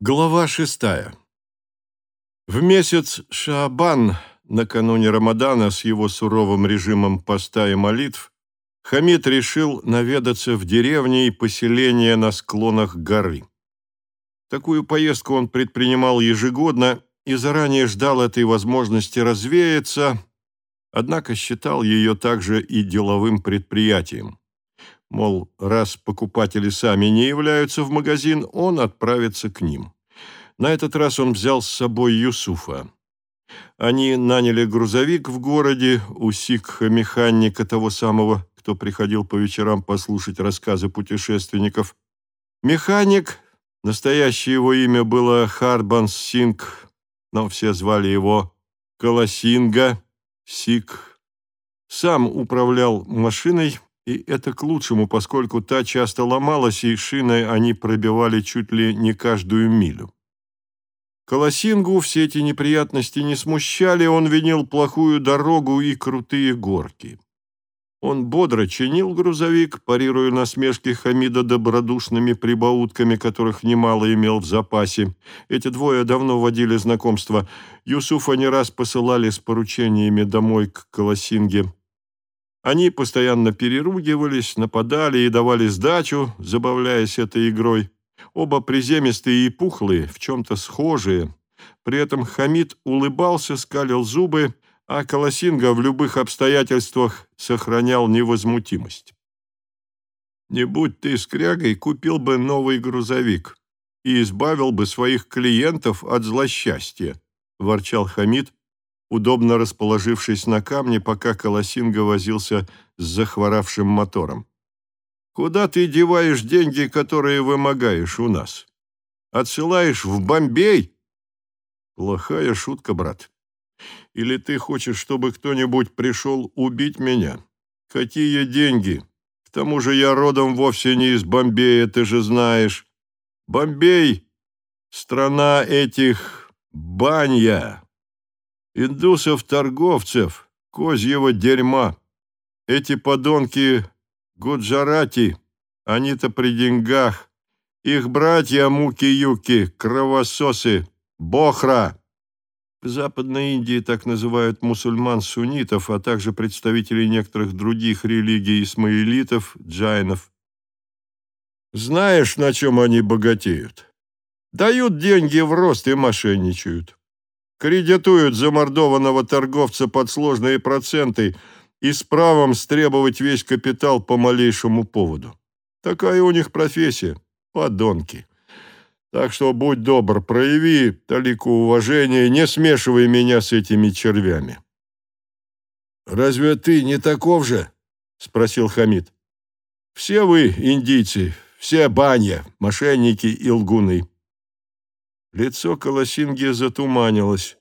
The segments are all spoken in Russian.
Глава шестая. В месяц Шаабан, накануне Рамадана, с его суровым режимом поста и молитв, Хамид решил наведаться в деревни и поселения на склонах горы. Такую поездку он предпринимал ежегодно и заранее ждал этой возможности развеяться, однако считал ее также и деловым предприятием. Мол, раз покупатели сами не являются в магазин, он отправится к ним. На этот раз он взял с собой Юсуфа. Они наняли грузовик в городе у сикха-механика того самого, кто приходил по вечерам послушать рассказы путешественников. Механик, настоящее его имя было Харбан Синг, но все звали его Колосинга, Сик, сам управлял машиной, и это к лучшему, поскольку та часто ломалась, и шиной они пробивали чуть ли не каждую милю. Колосингу все эти неприятности не смущали, он винил плохую дорогу и крутые горки. Он бодро чинил грузовик, парируя насмешки Хамида добродушными прибаутками, которых немало имел в запасе. Эти двое давно водили знакомство. Юсуфа не раз посылали с поручениями домой к Колосинге. Они постоянно переругивались, нападали и давали сдачу, забавляясь этой игрой. Оба приземистые и пухлые, в чем-то схожие. При этом Хамид улыбался, скалил зубы, а Колосинга в любых обстоятельствах сохранял невозмутимость. «Не будь ты скрягой, купил бы новый грузовик и избавил бы своих клиентов от злосчастья», – ворчал Хамид, удобно расположившись на камне, пока Колосинга возился с захворавшим мотором. «Куда ты деваешь деньги, которые вымогаешь у нас? Отсылаешь в Бомбей?» «Плохая шутка, брат. Или ты хочешь, чтобы кто-нибудь пришел убить меня? Какие деньги? К тому же я родом вовсе не из Бомбея, ты же знаешь. Бомбей — страна этих банья» индусов-торговцев, козьего дерьма. Эти подонки Гуджарати, они-то при деньгах. Их братья Муки-Юки, кровососы, Бохра. В Западной Индии так называют мусульман-суннитов, а также представителей некоторых других религий исмаилитов, джайнов. Знаешь, на чем они богатеют? Дают деньги в рост и мошенничают кредитуют замордованного торговца под сложные проценты и с правом стребовать весь капитал по малейшему поводу. Такая у них профессия. Подонки. Так что будь добр, прояви талику уважения, не смешивай меня с этими червями. «Разве ты не таков же?» — спросил Хамид. «Все вы, индийцы, все баня, мошенники и лгуны. Лицо Колосинги затуманилось.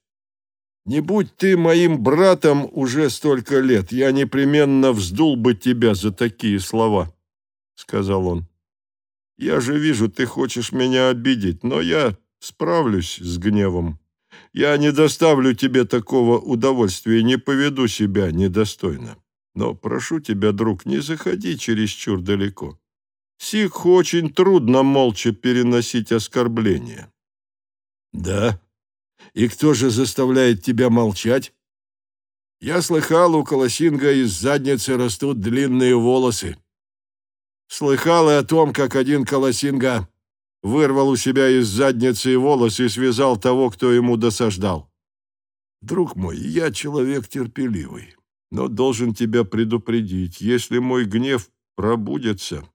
«Не будь ты моим братом уже столько лет, я непременно вздул бы тебя за такие слова», — сказал он. «Я же вижу, ты хочешь меня обидеть, но я справлюсь с гневом. Я не доставлю тебе такого удовольствия, не поведу себя недостойно. Но прошу тебя, друг, не заходи чересчур далеко. Сикху очень трудно молча переносить оскорбления. Да. И кто же заставляет тебя молчать? Я слыхал, у Колосинга из задницы растут длинные волосы. Слыхал и о том, как один Колосинга вырвал у себя из задницы волосы и связал того, кто ему досаждал. Друг мой, я человек терпеливый, но должен тебя предупредить, если мой гнев пробудется,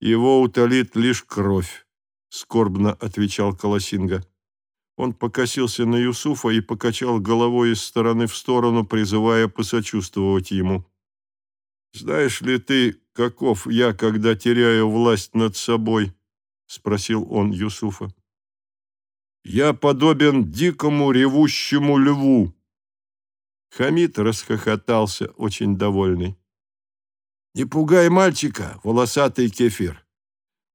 его утолит лишь кровь, — скорбно отвечал Колосинга. Он покосился на Юсуфа и покачал головой из стороны в сторону, призывая посочувствовать ему. «Знаешь ли ты, каков я, когда теряю власть над собой?» — спросил он Юсуфа. «Я подобен дикому ревущему льву». Хамид расхохотался, очень довольный. «Не пугай мальчика, волосатый кефир.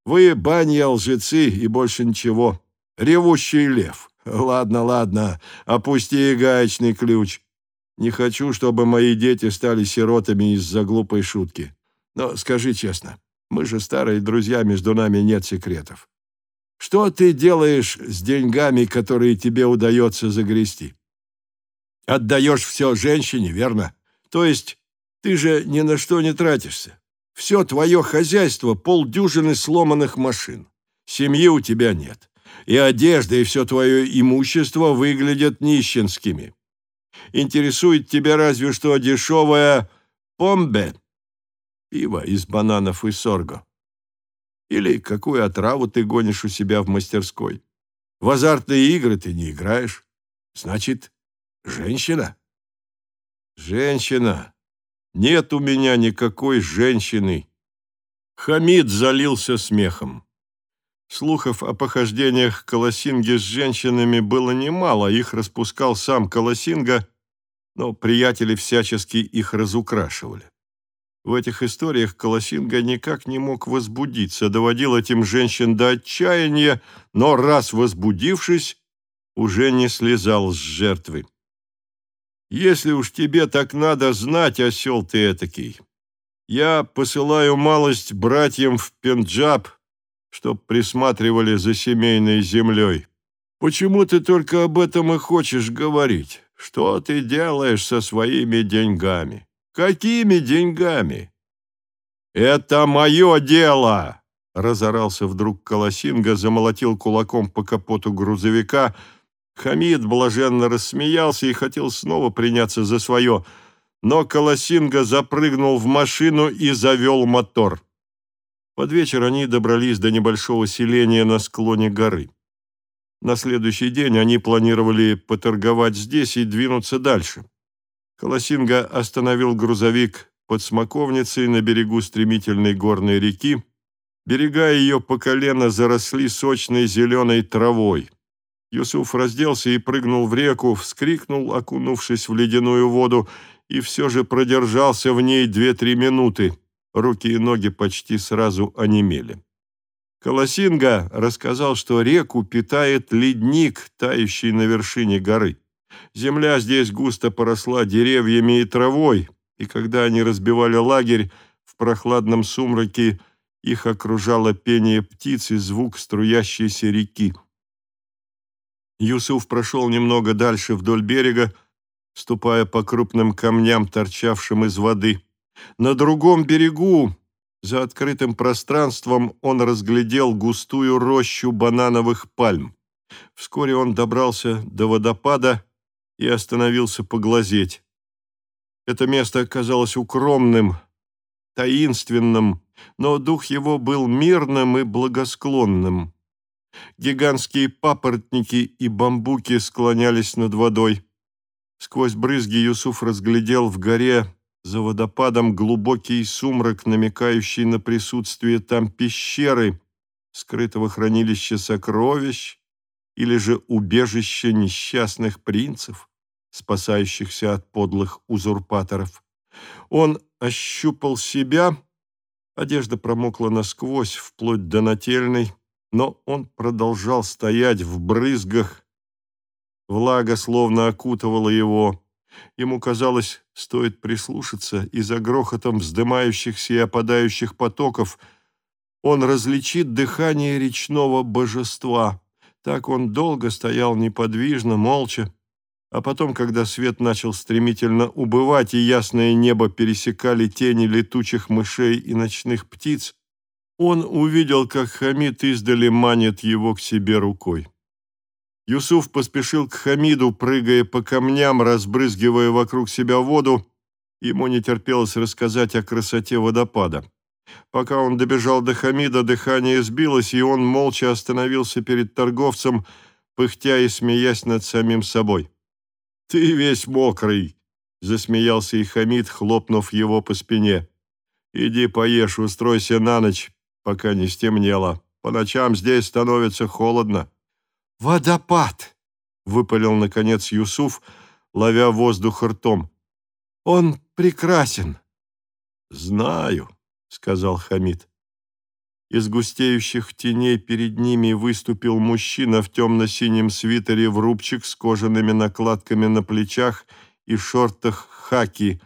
Вы банья лжецы и больше ничего. Ревущий лев». Ладно, ладно, опусти гаечный ключ. Не хочу, чтобы мои дети стали сиротами из-за глупой шутки. Но скажи честно, мы же старые друзья, между нами нет секретов. Что ты делаешь с деньгами, которые тебе удается загрести? Отдаешь все женщине, верно? То есть ты же ни на что не тратишься. Все твое хозяйство – полдюжины сломанных машин. Семьи у тебя нет. И одежда, и все твое имущество выглядят нищенскими. Интересует тебя разве что дешевая помбе, пиво из бананов и сорго. Или какую отраву ты гонишь у себя в мастерской. В азартные игры ты не играешь. Значит, женщина? Женщина. Нет у меня никакой женщины. Хамид залился смехом. Слухов о похождениях Колосинги с женщинами было немало, их распускал сам Колосинга, но приятели всячески их разукрашивали. В этих историях Колосинга никак не мог возбудиться, доводил этим женщин до отчаяния, но раз возбудившись, уже не слезал с жертвы. Если уж тебе так надо знать, осел ты этакий, я посылаю малость братьям в Пенджаб, чтоб присматривали за семейной землей. Почему ты только об этом и хочешь говорить? Что ты делаешь со своими деньгами? Какими деньгами? Это мое дело! Разорался вдруг Колосинга, замолотил кулаком по капоту грузовика, Хамид блаженно рассмеялся и хотел снова приняться за свое, но Колосинга запрыгнул в машину и завел мотор. Под вечер они добрались до небольшого селения на склоне горы. На следующий день они планировали поторговать здесь и двинуться дальше. Колосинга остановил грузовик под смоковницей на берегу стремительной горной реки. Берега ее по колено заросли сочной зеленой травой. Юсуф разделся и прыгнул в реку, вскрикнул, окунувшись в ледяную воду, и все же продержался в ней две-три минуты. Руки и ноги почти сразу онемели. Колосинга рассказал, что реку питает ледник, тающий на вершине горы. Земля здесь густо поросла деревьями и травой, и когда они разбивали лагерь, в прохладном сумраке их окружало пение птиц и звук струящейся реки. Юсуф прошел немного дальше вдоль берега, ступая по крупным камням, торчавшим из воды. На другом берегу, за открытым пространством, он разглядел густую рощу банановых пальм. Вскоре он добрался до водопада и остановился поглазеть. Это место оказалось укромным, таинственным, но дух его был мирным и благосклонным. Гигантские папоротники и бамбуки склонялись над водой. Сквозь брызги Юсуф разглядел в горе за водопадом глубокий сумрак, намекающий на присутствие там пещеры, скрытого хранилища сокровищ или же убежища несчастных принцев, спасающихся от подлых узурпаторов. Он ощупал себя, одежда промокла насквозь, вплоть до нательной, но он продолжал стоять в брызгах. Влага словно окутывала его. Ему казалось, стоит прислушаться, и за грохотом вздымающихся и опадающих потоков он различит дыхание речного божества. Так он долго стоял неподвижно, молча, а потом, когда свет начал стремительно убывать и ясное небо пересекали тени летучих мышей и ночных птиц, он увидел, как Хамид издали манит его к себе рукой. Юсуф поспешил к Хамиду, прыгая по камням, разбрызгивая вокруг себя воду. Ему не терпелось рассказать о красоте водопада. Пока он добежал до Хамида, дыхание сбилось, и он молча остановился перед торговцем, пыхтя и смеясь над самим собой. «Ты весь мокрый!» — засмеялся и Хамид, хлопнув его по спине. «Иди поешь, устройся на ночь, пока не стемнело. По ночам здесь становится холодно». «Водопад!» — выпалил, наконец, Юсуф, ловя воздух ртом. «Он прекрасен!» «Знаю», — сказал Хамид. Из густеющих теней перед ними выступил мужчина в темно-синем свитере в рубчик с кожаными накладками на плечах и шортах хаки,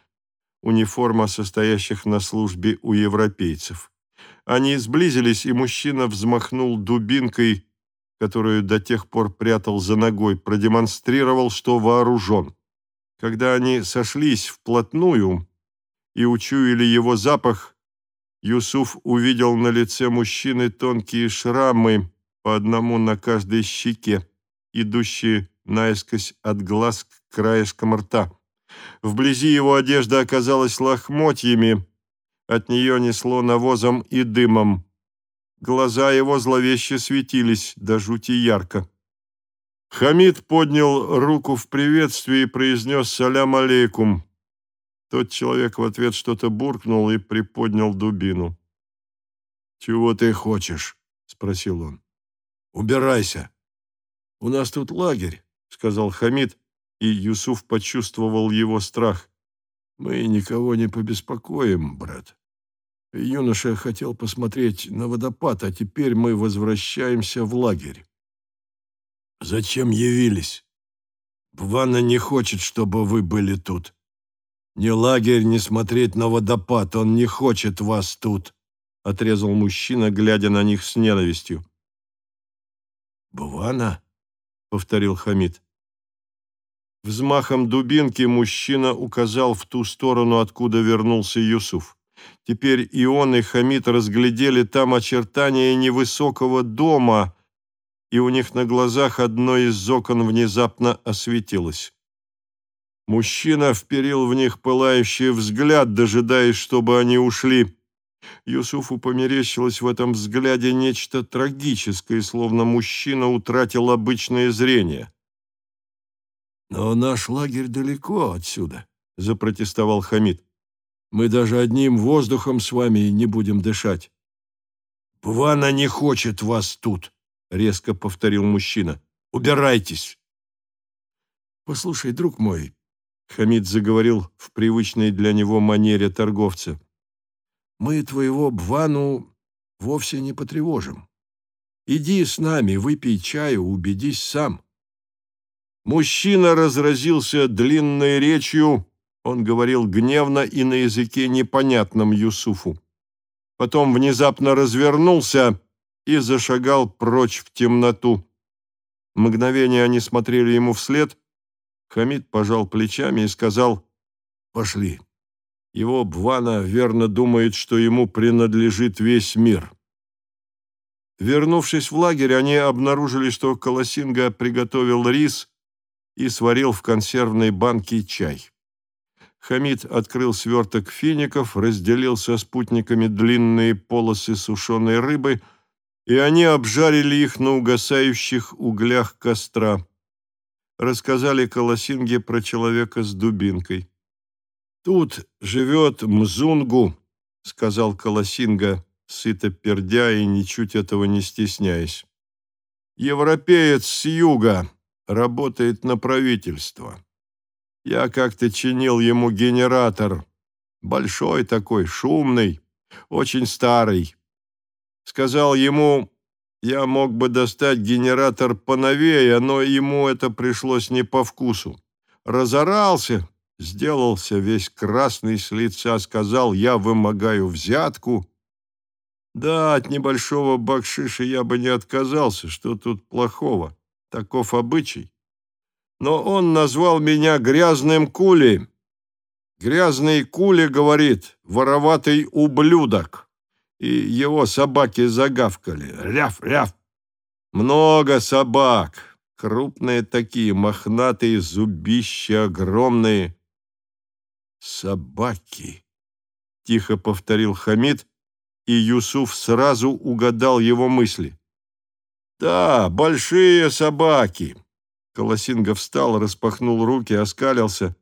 униформа состоящих на службе у европейцев. Они сблизились, и мужчина взмахнул дубинкой, которую до тех пор прятал за ногой, продемонстрировал, что вооружен. Когда они сошлись вплотную и учуяли его запах, Юсуф увидел на лице мужчины тонкие шрамы, по одному на каждой щеке, идущие наискось от глаз к краешкам рта. Вблизи его одежда оказалась лохмотьями, от нее несло навозом и дымом. Глаза его зловеще светились, до жути ярко. Хамид поднял руку в приветствии и произнес «Салям алейкум». Тот человек в ответ что-то буркнул и приподнял дубину. «Чего ты хочешь?» — спросил он. «Убирайся. У нас тут лагерь», — сказал Хамид, и Юсуф почувствовал его страх. «Мы никого не побеспокоим, брат. Юноша хотел посмотреть на водопад, а теперь мы возвращаемся в лагерь». «Зачем явились? Бвана не хочет, чтобы вы были тут. Ни лагерь, ни смотреть на водопад, он не хочет вас тут», — отрезал мужчина, глядя на них с ненавистью. «Бвана?» — повторил Хамид. Взмахом дубинки мужчина указал в ту сторону, откуда вернулся Юсуф. Теперь и он, и Хамид разглядели там очертания невысокого дома, и у них на глазах одно из окон внезапно осветилось. Мужчина вперил в них пылающий взгляд, дожидаясь, чтобы они ушли. Юсуфу померещилось в этом взгляде нечто трагическое, словно мужчина утратил обычное зрение. «Но наш лагерь далеко отсюда», — запротестовал Хамид. «Мы даже одним воздухом с вами не будем дышать». «Бвана не хочет вас тут», — резко повторил мужчина. «Убирайтесь». «Послушай, друг мой», — Хамид заговорил в привычной для него манере торговца, «мы твоего Бвану вовсе не потревожим. Иди с нами, выпей чаю, убедись сам». Мужчина разразился длинной речью, он говорил гневно и на языке непонятном Юсуфу. Потом внезапно развернулся и зашагал прочь в темноту. Мгновение они смотрели ему вслед. Хамид пожал плечами и сказал «Пошли». Его Бвана верно думает, что ему принадлежит весь мир. Вернувшись в лагерь, они обнаружили, что Колосинга приготовил рис и сварил в консервной банке чай. Хамид открыл сверток фиников, разделил со спутниками длинные полосы сушеной рыбы, и они обжарили их на угасающих углях костра. Рассказали Колосинге про человека с дубинкой. «Тут живет Мзунгу», — сказал Колосинга, сыто пердя и ничуть этого не стесняясь. «Европеец с юга, работает на правительство. Я как-то чинил ему генератор. Большой такой, шумный, очень старый. Сказал ему, я мог бы достать генератор поновее, но ему это пришлось не по вкусу. Разорался, сделался весь красный с лица, сказал, я вымогаю взятку. Да, от небольшого бакшиша я бы не отказался, что тут плохого таков обычай. Но он назвал меня грязным кули. Грязный кули, говорит, вороватый ублюдок. И его собаки загавкали. Ряв, ряв. Много собак. Крупные такие, мохнатые, зубища огромные. Собаки, тихо повторил Хамид, и Юсуф сразу угадал его мысли. «Да, большие собаки!» Колосинга встал, распахнул руки, оскалился.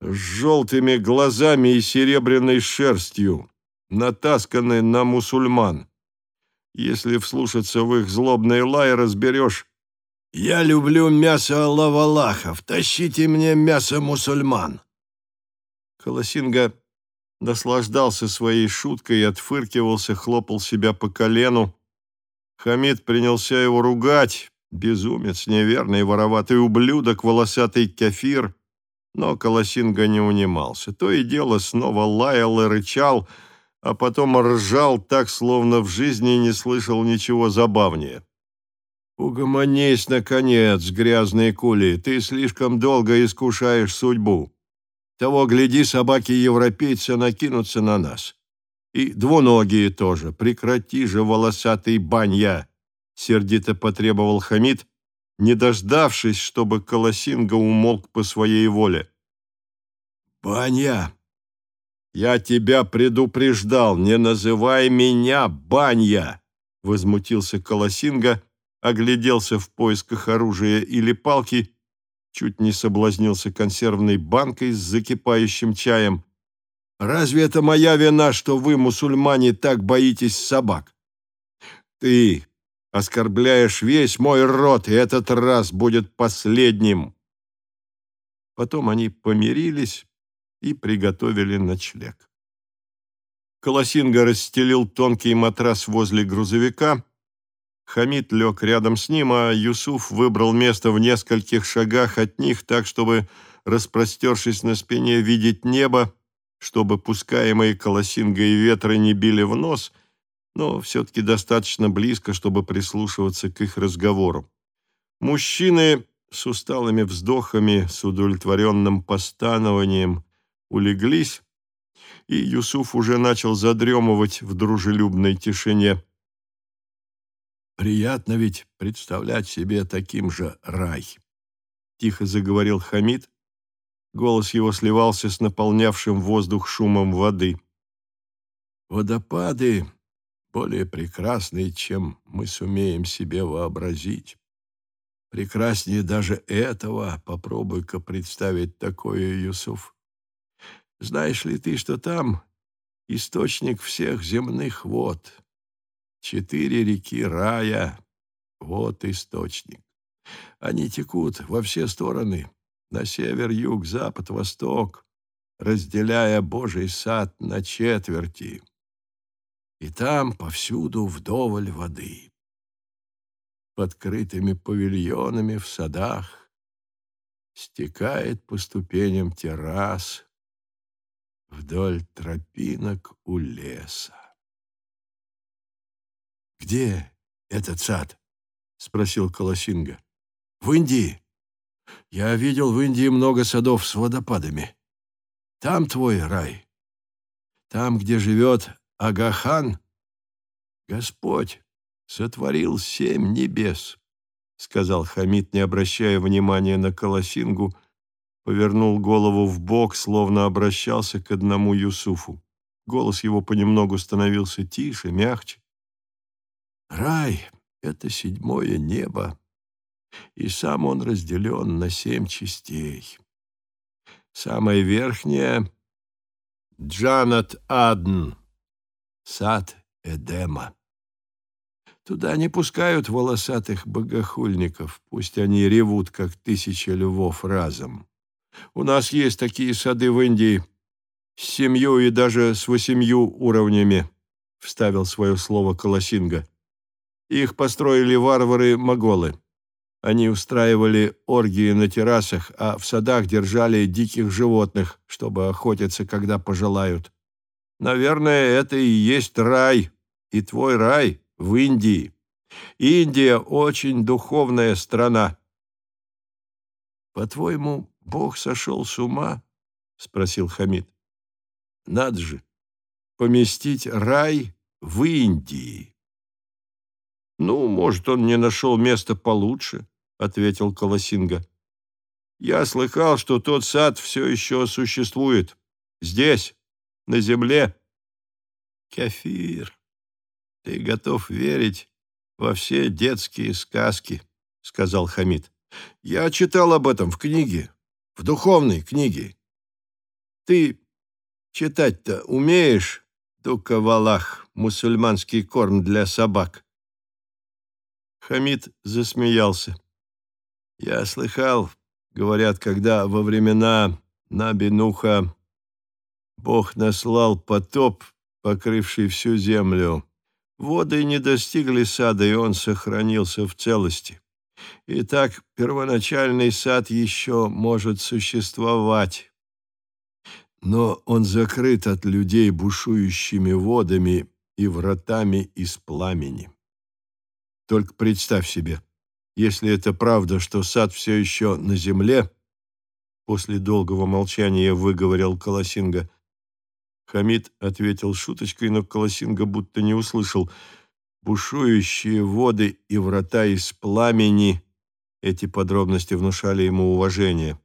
С желтыми глазами и серебряной шерстью, натасканный на мусульман. Если вслушаться в их злобный лай, разберешь. «Я люблю мясо лавалахов, тащите мне мясо мусульман!» Колосинга наслаждался своей шуткой отфыркивался, хлопал себя по колену, Хамид принялся его ругать. Безумец, неверный, вороватый ублюдок, волосатый кефир. Но Колосинга не унимался. То и дело снова лаял и рычал, а потом ржал так, словно в жизни не слышал ничего забавнее. «Угомонись, наконец, грязные кули, ты слишком долго искушаешь судьбу. Того, гляди, собаки-европейцы накинутся на нас. И двуногие тоже. Прекрати же, волосатый банья!» Сердито потребовал Хамид, не дождавшись, чтобы Колосинга умолк по своей воле. «Банья! Я тебя предупреждал, не называй меня Банья!» Возмутился Колосинга, огляделся в поисках оружия или палки, чуть не соблазнился консервной банкой с закипающим чаем. «Разве это моя вина, что вы, мусульмане, так боитесь собак? Ты оскорбляешь весь мой род, и этот раз будет последним». Потом они помирились и приготовили ночлег. Колосинга расстелил тонкий матрас возле грузовика, Хамид лег рядом с ним, а Юсуф выбрал место в нескольких шагах от них, так, чтобы, распростершись на спине, видеть небо, чтобы пускаемые колосингой ветры не били в нос, но все-таки достаточно близко, чтобы прислушиваться к их разговору. Мужчины с усталыми вздохами, с удовлетворенным постанованием улеглись, и Юсуф уже начал задремывать в дружелюбной тишине. Приятно ведь представлять себе таким же рай. Тихо заговорил Хамид. Голос его сливался с наполнявшим воздух шумом воды. Водопады более прекрасные, чем мы сумеем себе вообразить. Прекраснее даже этого попробуй-ка представить такое, Юсуф. Знаешь ли ты, что там источник всех земных вод? Четыре реки рая — вот источник. Они текут во все стороны, на север, юг, запад, восток, разделяя Божий сад на четверти. И там повсюду вдоволь воды. Под крытыми павильонами в садах стекает по ступеням террас вдоль тропинок у леса. «Где этот сад?» — спросил Колосинга. «В Индии. Я видел в Индии много садов с водопадами. Там твой рай. Там, где живет Агахан. Господь сотворил семь небес», — сказал Хамид, не обращая внимания на Колосингу, повернул голову в бок, словно обращался к одному Юсуфу. Голос его понемногу становился тише, мягче. Рай — это седьмое небо, и сам он разделен на семь частей. Самая верхняя — Джанат Адн, сад Эдема. Туда не пускают волосатых богохульников, пусть они ревут, как тысяча львов разом. У нас есть такие сады в Индии с семью и даже с восемью уровнями, — вставил свое слово Колосинга. Их построили варвары-моголы. Они устраивали оргии на террасах, а в садах держали диких животных, чтобы охотиться, когда пожелают. Наверное, это и есть рай, и твой рай в Индии. Индия очень духовная страна. По-твоему, Бог сошел с ума? спросил Хамид. Надо же, поместить рай в Индии. «Ну, может, он не нашел места получше», — ответил Колосинга. «Я слыхал, что тот сад все еще существует. Здесь, на земле». «Кефир, ты готов верить во все детские сказки», — сказал Хамид. «Я читал об этом в книге, в духовной книге. Ты читать-то умеешь, Дука-Валах, мусульманский корм для собак?» Хамид засмеялся. «Я слыхал, говорят, когда во времена Набинуха Бог наслал потоп, покрывший всю землю. Воды не достигли сада, и он сохранился в целости. Итак, первоначальный сад еще может существовать. Но он закрыт от людей бушующими водами и вратами из пламени. Только представь себе, Если это правда, что сад все еще на земле, после долгого молчания выговорил Колосинга. Хамид ответил шуточкой, но Колосинга будто не услышал. Бушующие воды и врата из пламени эти подробности внушали ему уважение.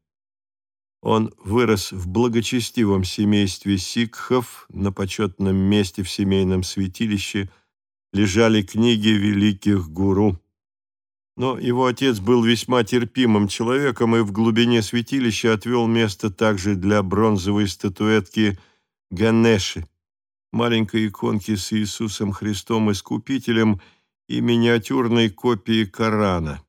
Он вырос в благочестивом семействе сикхов, на почетном месте в семейном святилище лежали книги великих гуру. Но его отец был весьма терпимым человеком и в глубине святилища отвел место также для бронзовой статуэтки Ганеши, маленькой иконки с Иисусом Христом Искупителем и миниатюрной копии Корана.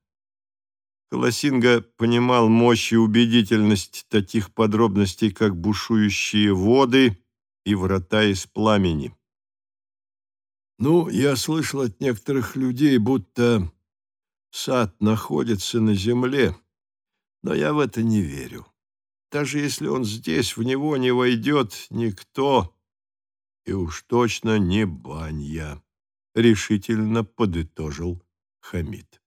Колосинга понимал мощь и убедительность таких подробностей, как бушующие воды и врата из пламени. «Ну, я слышал от некоторых людей, будто сад находится на земле, но я в это не верю. Даже если он здесь, в него не войдет никто, и уж точно не банья», — решительно подытожил Хамид.